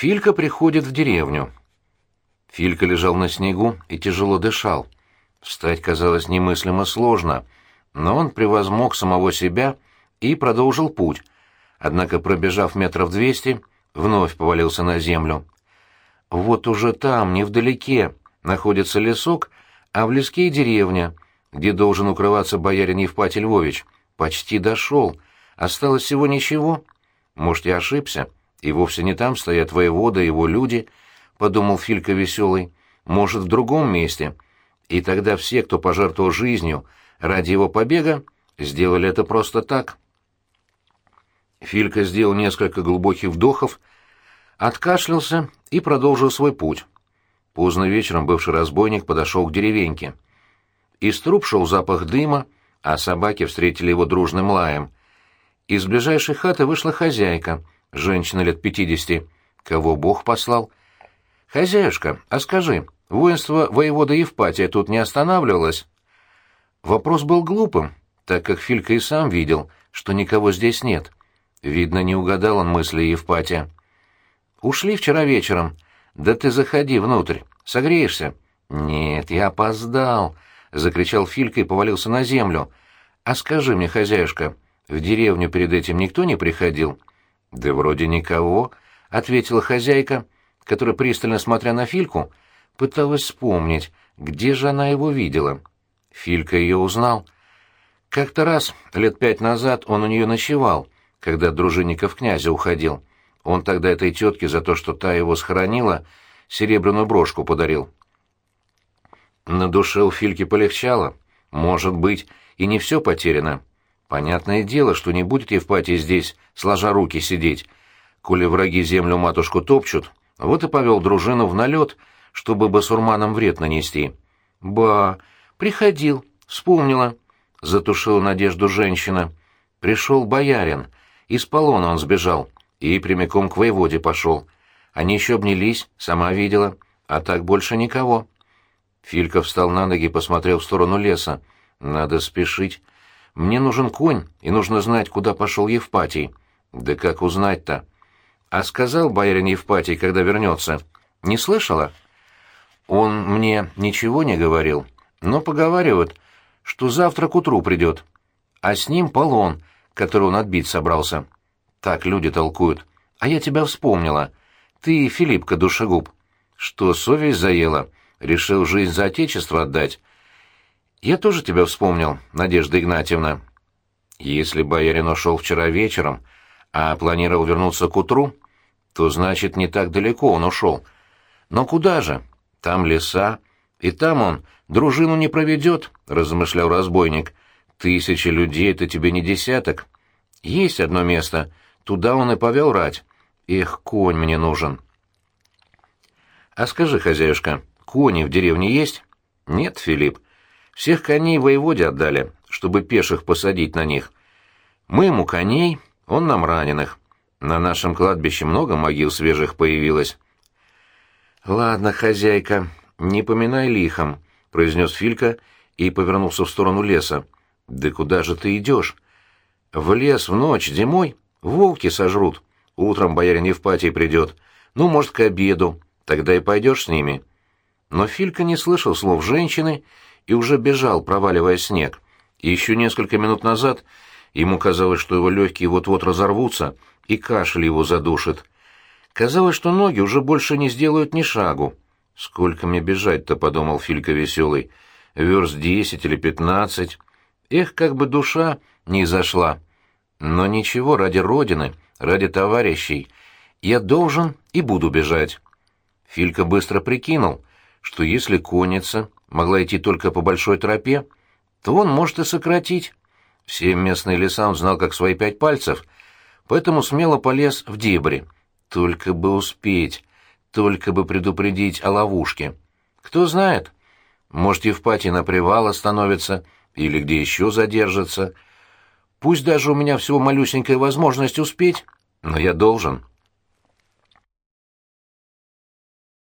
Филька приходит в деревню. Филька лежал на снегу и тяжело дышал. Встать казалось немыслимо сложно, но он превозмог самого себя и продолжил путь, однако, пробежав метров двести, вновь повалился на землю. Вот уже там, невдалеке, находится лесок, а в леске и деревня, где должен укрываться боярин Евпатий Львович. Почти дошел. Осталось всего ничего. Может, я ошибся, и вовсе не там стоят воевода и его люди, — подумал Филька веселый. Может, в другом месте. И тогда все, кто пожертвовал жизнью ради его побега, сделали это просто так. Филька сделал несколько глубоких вдохов, откашлялся и продолжил свой путь. Поздно вечером бывший разбойник подошел к деревеньке. Из труб шел запах дыма, а собаки встретили его дружным лаем. Из ближайшей хаты вышла хозяйка, женщина лет пятидесяти. Кого Бог послал? «Хозяюшка, а скажи, воинство воевода Евпатия тут не останавливалось?» Вопрос был глупым, так как Филька и сам видел, что никого здесь нет. Видно, не угадал он мысли Евпатия. «Ушли вчера вечером. Да ты заходи внутрь, согреешься». «Нет, я опоздал», — закричал Филька и повалился на землю. «А скажи мне, хозяюшка, в деревню перед этим никто не приходил?» «Да вроде никого», — ответила хозяйка, которая, пристально смотря на Фильку, пыталась вспомнить, где же она его видела. Филька ее узнал. Как-то раз, лет пять назад, он у нее ночевал, когда дружинников князя уходил. Он тогда этой тетке за то, что та его схоронила, серебряную брошку подарил. На душе у Фильки полегчало. Может быть, и не все потеряно. Понятное дело, что не будет Евпатий здесь, сложа руки сидеть. Коли враги землю матушку топчут, вот и повел дружину в налет, чтобы басурманам вред нанести. «Ба, приходил, вспомнила», — затушила надежду женщина. «Пришел боярин, из полона он сбежал и прямиком к воеводе пошел. Они еще обнялись, сама видела, а так больше никого». Филька встал на ноги и посмотрел в сторону леса. «Надо спешить. Мне нужен конь, и нужно знать, куда пошел Евпатий». «Да как узнать-то?» «А сказал боярин Евпатий, когда вернется?» «Не слышала?» «Он мне ничего не говорил, но поговаривают, что завтра к утру придет, а с ним полон, который он отбить собрался. Так люди толкуют. А я тебя вспомнила. Ты, Филиппка, душегуб. Что, совесть заела?» Решил жизнь за отечество отдать. Я тоже тебя вспомнил, Надежда Игнатьевна. Если боярин ушел вчера вечером, а планировал вернуться к утру, то значит не так далеко он ушел. Но куда же? Там леса, и там он дружину не проведет, размышлял разбойник. Тысячи людей — это тебе не десяток. Есть одно место, туда он и повел рать. Эх, конь мне нужен. А скажи, хозяюшка, Кони в деревне есть? Нет, Филипп. Всех коней воеводе отдали, чтобы пеших посадить на них. Мы ему коней, он нам раненых. На нашем кладбище много могил свежих появилось. Ладно, хозяйка, не поминай лихом, произнес Филька и повернулся в сторону леса. Да куда же ты идешь? В лес в ночь зимой волки сожрут. Утром боярин Евпатий придет. Ну, может, к обеду. Тогда и пойдешь с ними. Но Филька не слышал слов женщины и уже бежал, проваливая снег. И еще несколько минут назад ему казалось, что его легкие вот-вот разорвутся, и кашель его задушит. Казалось, что ноги уже больше не сделают ни шагу. «Сколько мне бежать-то?» — подумал Филька веселый. «Верст десять или пятнадцать. Эх, как бы душа не зашла. Но ничего, ради Родины, ради товарищей. Я должен и буду бежать». Филька быстро прикинул — что если конница могла идти только по большой тропе, то он может и сократить. Все местные леса он знал как свои пять пальцев, поэтому смело полез в дебри. Только бы успеть, только бы предупредить о ловушке. Кто знает, может, Евпатий на привал остановится или где еще задержится. Пусть даже у меня всего малюсенькая возможность успеть, но я должен.